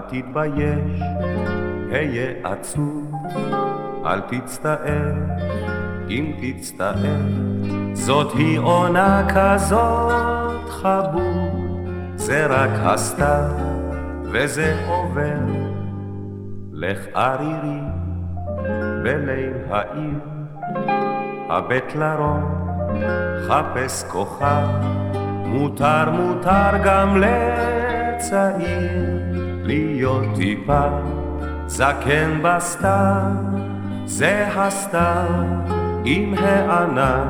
תתבייש, היה עצוב, אל תצטער, אם תצטער. זאת היא עונה כזאת חבוב, זה רק הסתיו, וזה עובר. לך ערירי בליל העיר, הבט לרום, חפש כוכב, מותר מותר גם לצעיר להיות טיפה זקן בסתיו, זה הסתיו עם הענן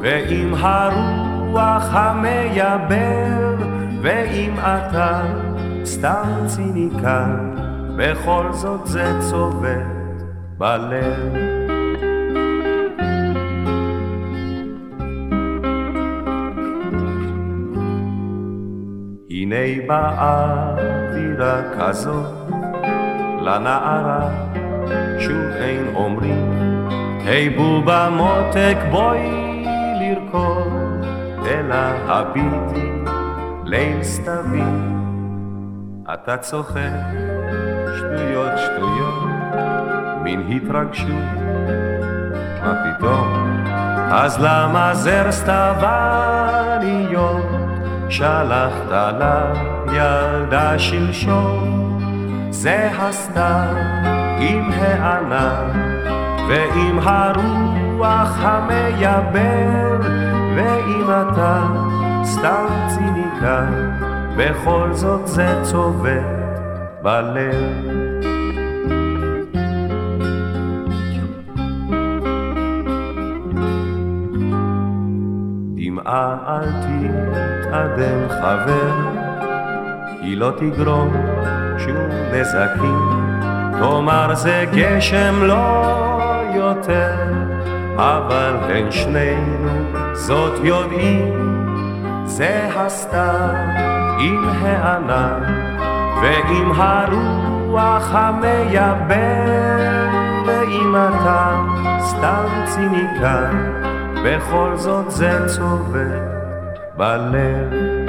ועם הרוח המייבר ואם אתה סתם ציניקן בכל זאת זה צובט בלב. הנה באה אווירה כזאת לנערה שוב אין אומרים היי בובה מותק בואי לרקוד אלא הביטי ליל סתווי אתה צוחק שטויות שטויות מין התרגשות. מה פתאום? אז למה זר סתווניות שלחת לה ילדה שלשום זה הסתיו עם הענן ועם הרוח המייבר ואם אתה סתם ציניקן בכל זאת זה צובט בלב. דמעה אל תתאדם חבר, היא לא תגרום שום נזקים, תאמר זה גשם לא יותר, אבל בין שנינו זאת יודעים, זה הסתיו עם הענן. ועם הרוח המייבר, ואם אתה סתם ציניקן, בכל זאת זה צובט בלב.